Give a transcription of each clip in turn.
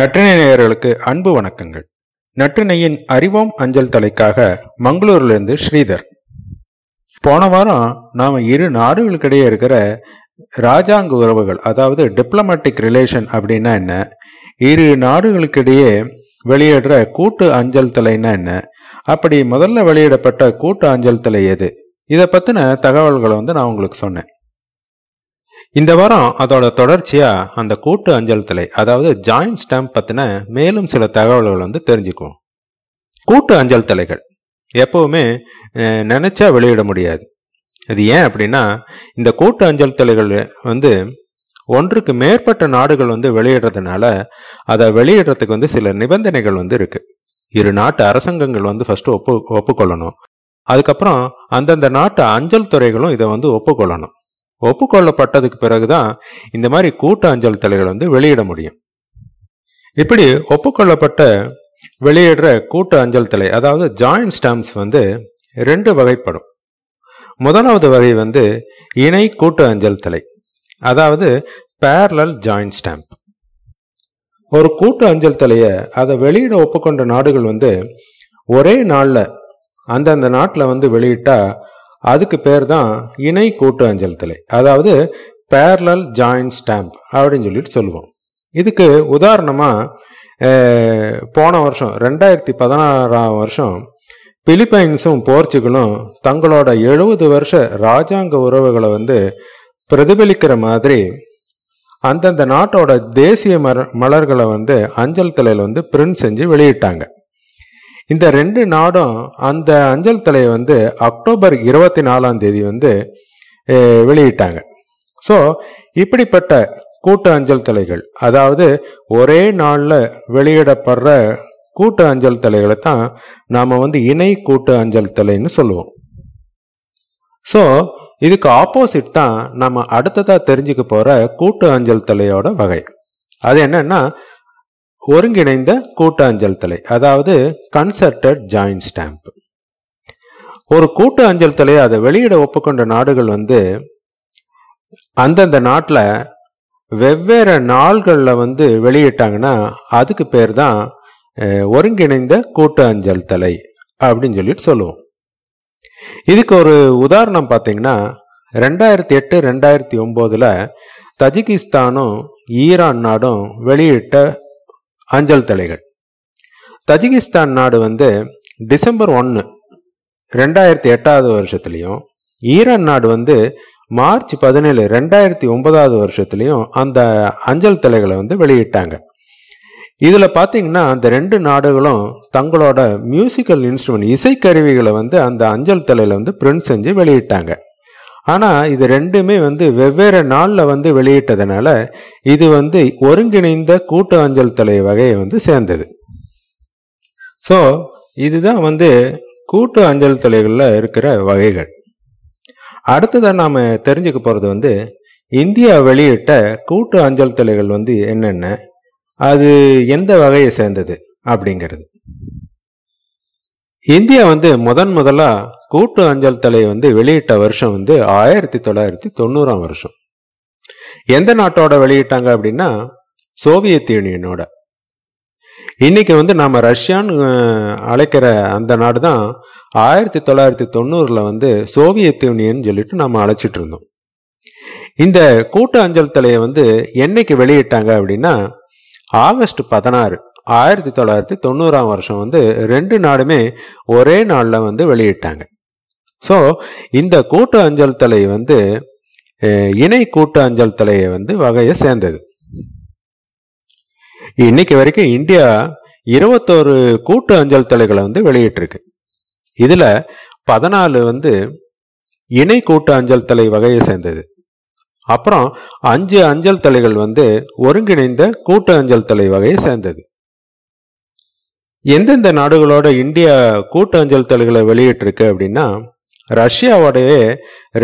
நற்றினை நேயர்களுக்கு அன்பு வணக்கங்கள். நற்றினையின் அறிவோம் அஞ்சல் தலைக்காக மங்களூர்லேருந்து ஸ்ரீதர். போன வாரம் நாம் இரு நாடுகளுக்கிடையே இருக்கிற ராஜாங்க உறவுகள் அதாவது டிப்ளமேட்டிக் ரிலேஷன் அப்படின்னா என்ன? இரு நாடுகளுக்கிடையே வெளியிடுற கூட்டு அஞ்சல் தலைன்னா என்ன? அப்படி முதல்ல வெளியிடப்பட்ட கூட்டு அஞ்சல் தலை எது? இதை பற்றின தகவல்களை வந்து நான் உங்களுக்கு சொன்னேன். இந்த வாரம் அதோட தொடர்ச்சியா அந்த கூட்டு அஞ்சல் தலை அதாவது ஜாயிண்ட் ஸ்டாம்ப் பத்தின மேலும் சில தகவல்கள் வந்து தெரிஞ்சுக்குவோம். கூட்டு அஞ்சல் தலைகள். எப்பவுமே நினைச்சா வெளியிட முடியாது. அது ஏன் அப்படின்னா இந்த கூட்டு அஞ்சல் தலைகள் வந்து ஒன்றுக்கு மேற்பட்ட நாடுகள் வந்து வெளியிடுறதுனால அதை வெளியிடுறதுக்கு வந்து சில நிபந்தனைகள் வந்து இருக்கு. இரு நாட்டு அரசாங்கங்கள் வந்து ஃபர்ஸ்ட் ஒப்பு ஒப்புக்கொள்ளணும். அதுக்கப்புறம் அந்தந்த நாட்டு அஞ்சல் துறைகளும் இதை வந்து ஒப்புக்கொள்ளணும். ஒப்புக்கொள்ளப்பட்டதுக்கு பிறகுதான் இந்த மாதிரி கூட்டு அஞ்சல் தலைகள் வந்து வெளியிட முடியும். இப்படி ஒப்புக்கொள்ளப்பட்ட வெளியிடுற கூட்டு அஞ்சல் தலை அதாவது ஜாயிண்ட் ஸ்டாம்ப்ஸ் வந்து ரெண்டு வகைப்படும். முதலாவது வகை வந்து இணை கூட்டு அஞ்சல் தலை அதாவது பேரலல் ஜாயிண்ட் ஸ்டாம்ப் ஒரு கூட்டு அஞ்சல் தலையை அதை வெளியிட ஒப்புக்கொண்ட நாடுகள் வந்து ஒரே நாளில் அந்தந்த நாட்டில் வந்து வெளியிட்டா அதுக்கு பேர் தான் இணை கூட்டு அஞ்சல் தலை. அதாவது பேரலல் ஜாயின் ஸ்டாம்ப் அப்படின்னு சொல்லிட்டு சொல்லுவோம். இதுக்கு உதாரணமாக போன வருஷம் ரெண்டாயிரத்தி பதினாறாம் வருஷம் பிலிப்பைன்ஸும் போர்ச்சுகலும் தங்களோட எழுபது வருஷ ராஜாங்க உறவுகளை வந்து பிரதிபலிக்கிற மாதிரி அந்தந்த நாட்டோட தேசிய மலர்களை வந்து அஞ்சல் தலையில் வந்து பிரிண்ட் செஞ்சு வெளியிட்டாங்க. இந்த ரெண்டு நாடும் அந்த அஞ்சல் தலையை வந்து அக்டோபர் இருபத்தி நாலாம் தேதி வந்து வெளியிட்டாங்க. ஸோ இப்படிப்பட்ட கூட்டு அஞ்சல் தலைகள் அதாவது ஒரே நாளில் வெளியிடப்படுற கூட்டு அஞ்சல் தலைகளை தான் நாம் வந்து இணை கூட்டு அஞ்சல் தலைன்னு சொல்லுவோம். ஸோ இதுக்கு ஆப்போசிட் தான் நம்ம அடுத்ததாக தெரிஞ்சுக்க போகிற கூட்டு அஞ்சல் தலையோட வகை. அது என்னன்னா ஒருங்கிணைந்த கூட்டாஞ்சல் தலை அதாவது கன்சர்டட் ஜாயிண்ட் ஸ்டாம்ப் ஒரு கூட்டு அஞ்சல் தலையை அதை வெளியிட ஒப்புக்கொண்ட நாடுகள் வந்து அந்தந்த நாட்டில் வெவ்வேறு நாள்களில் வந்து வெளியிட்டாங்கன்னா அதுக்கு பேர் தான் ஒருங்கிணைந்த கூட்டு அஞ்சல் தலை அப்படின்னு சொல்லிட்டு சொல்லுவோம். இதுக்கு ஒரு உதாரணம் பார்த்தீங்கன்னா ரெண்டாயிரத்தி எட்டு ரெண்டாயிரத்தி ஒம்போதில் தஜிகிஸ்தானும் ஈரான் நாடும் வெளியிட்ட அஞ்சல் தலைகள். தஜிகிஸ்தான் நாடு வந்து டிசம்பர் ஒன்று ரெண்டாயிரத்தி எட்டாவது வருஷத்துலையும் ஈரான் நாடு வந்து மார்ச் பதினேழு ரெண்டாயிரத்தி ஒன்பதாவது வருஷத்துலையும் அந்த அஞ்சல் தலைகளை வந்து வெளியிட்டாங்க. இதில் பார்த்தீங்கன்னா அந்த ரெண்டு நாடுகளும் தங்களோட மியூசிக்கல் இன்ஸ்ட்ருமெண்ட் இசைக்கருவிகளை வந்து அந்த அஞ்சல் தலையில் வந்து பிரிண்ட் செஞ்சு வெளியிட்டாங்க. ஆனால் இது ரெண்டுமே வந்து வெவ்வேறு நாளில் வந்து வெளியிட்டதுனால இது வந்து ஒருங்கிணைந்த கூட்டு அஞ்சல் தலை வகையை வந்து சேர்ந்தது. ஸோ இதுதான் வந்து கூட்டு அஞ்சல் தலைகளில் இருக்கிற வகைகள். அடுத்ததாக நாம் தெரிஞ்சுக்க போகிறது வந்து இந்தியா வெளியிட்ட கூட்டு அஞ்சல் தலைகள் வந்து என்னென்ன? அது எந்த வகையை சேர்ந்தது? அப்படிங்கிறது. இந்தியா வந்து முதன் முதலா கூட்டு அஞ்சல் தலை வந்து வெளியிட்ட வருஷம் வந்து ஆயிரத்தி தொள்ளாயிரத்தி தொண்ணூறாம் வருஷம். எந்த நாட்டோட வெளியிட்டாங்க அப்படின்னா சோவியத் யூனியனோட. இன்னைக்கு வந்து நாம் ரஷ்யான்னு அழைக்கிற அந்த நாடு தான் ஆயிரத்தி தொள்ளாயிரத்தி தொண்ணூறில் வந்து சோவியத் யூனியன் சொல்லிட்டு நாம் அழைச்சிட்டு இருந்தோம். இந்த கூட்டு அஞ்சல் தலையை வந்து என்னைக்கு வெளியிட்டாங்க அப்படின்னா ஆகஸ்ட் பதினாறு. ஆயிரத்தி தொள்ளாயிரத்தி தொண்ணூறாம் வருஷம் வந்து ரெண்டு நாடுமே ஒரே நாளில் வந்து வெளியிட்டாங்க. ஸோ இந்த கூட்டு அஞ்சல் தலை வந்து இணை கூட்டு அஞ்சல் தலையை வந்து வகையை சேர்ந்தது. இன்னைக்கு வரைக்கும் இந்தியா இருபத்தோரு கூட்டு அஞ்சல் தலைகளை வந்து வெளியிட்டிருக்கு. இதில் பதினாலு வந்து இணை கூட்டு அஞ்சல் தலை வகையை சேர்ந்தது. அப்புறம் அஞ்சு அஞ்சல் தலைகள் வந்து ஒருங்கிணைந்த கூட்டு அஞ்சல் தலை வகையை சேர்ந்தது. எந்தெந்த நாடுகளோட இந்தியா கூட்டு அஞ்சல் தலைகளை வெளியிட்டிருக்கு அப்படின்னா ரஷ்யாவோடையே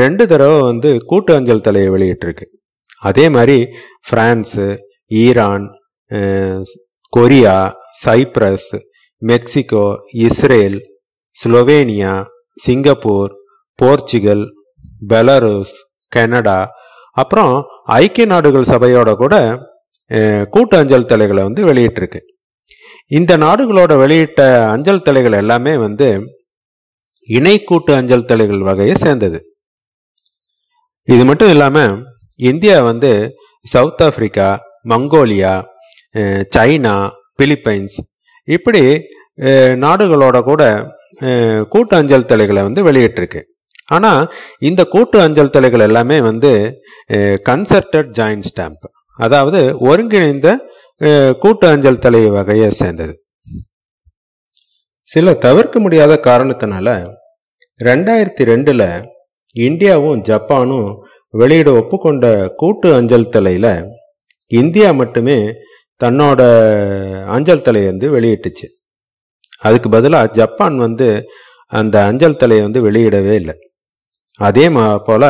ரெண்டு தடவை வந்து கூட்டு அஞ்சல் தலையை வெளியிட்டிருக்கு. அதே மாதிரி France Iran Korea Cyprus Mexico Israel Slovenia Singapore Portugal Belarus Canada அப்புறம் ஐக்கிய நாடுகள் சபையோட கூட கூட்டஞ்சல் கூட்டு அஞ்சல் தலைகளை வந்து வெளியிட்டிருக்கு. இந்த நாடுகளோட வெளியிட்ட அஞ்சல் தலைகள் எல்லாமே வந்து இணை கூட்டு அஞ்சல் தலைகள் வகையை சேர்ந்தது. இது மட்டும் இல்லாமல் இந்தியா வந்து South Africa Mongolia China Philippines இப்படி நாடுகளோட கூட கூட்டு அஞ்சல் தலைகளை வந்து வெளியிட்டிருக்கு. ஆனால் இந்த கூட்டு அஞ்சல் தலைகள் எல்லாமே வந்து கன்சர்டட் ஜாயின்ட் ஸ்டாம்ப் அதாவது ஒருங்கிணைந்த கூட்டு அஞ்சல் தலை வகையை சேர்ந்தது. சில தவிர்க்க முடியாத காரணத்தினால ரெண்டாயிரத்தி ரெண்டுல இந்தியாவும் ஜப்பானும் வெளியிட ஒப்புக்கொண்ட கூட்டு அஞ்சல் தலையில இந்தியா மட்டுமே தன்னோட அஞ்சல் தலையை வந்து வெளியிட்டுச்சு. அதுக்கு பதிலாக ஜப்பான் வந்து அந்த அஞ்சல் தலையை வந்து வெளியிடவே இல்லை. அதே மா போல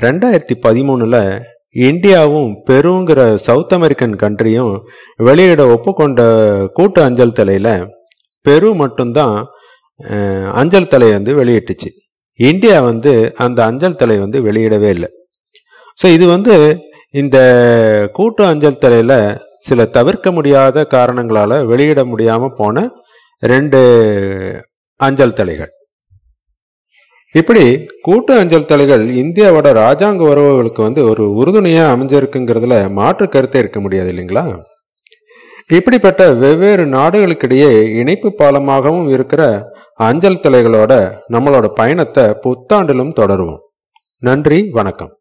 ரெண்டாயிரத்தி பதிமூணுல இந்தியாவும் பெருங்கிற சவுத் அமெரிக்கன் கண்ட்ரியும் வெளியிட ஒப்புக்கொண்ட கூட்டு அஞ்சல் தலையில் பெரு மட்டும்தான் அஞ்சல் தலை வந்து வெளியிட்டுச்சு. இந்தியா வந்து அந்த அஞ்சல் தலை வந்து வெளியிடவே இல்லை. ஸோ இது வந்து இந்த கூட்டு அஞ்சல் தலையில் சில தவிர்க்க முடியாத காரணங்களால் வெளியிட முடியாமல் போன ரெண்டு அஞ்சல் தலைகள். இப்படி கூட்டு அஞ்சல் தலைகள் இந்தியாவோட ராஜாங்க உறவுகளுக்கு வந்து ஒரு உறுதுணையா அமைஞ்சிருக்குங்கிறதுல மாற்று கருத்தே இருக்க முடியாது இல்லைங்களா? இப்படிப்பட்ட வெவ்வேறு நாடுகளுக்கிடையே இணைப்பு பாலமாகவும் இருக்கிற அஞ்சல் தலைகளோட நம்மளோட பயணத்தை புத்தாண்டிலும் தொடருவோம். நன்றி வணக்கம்.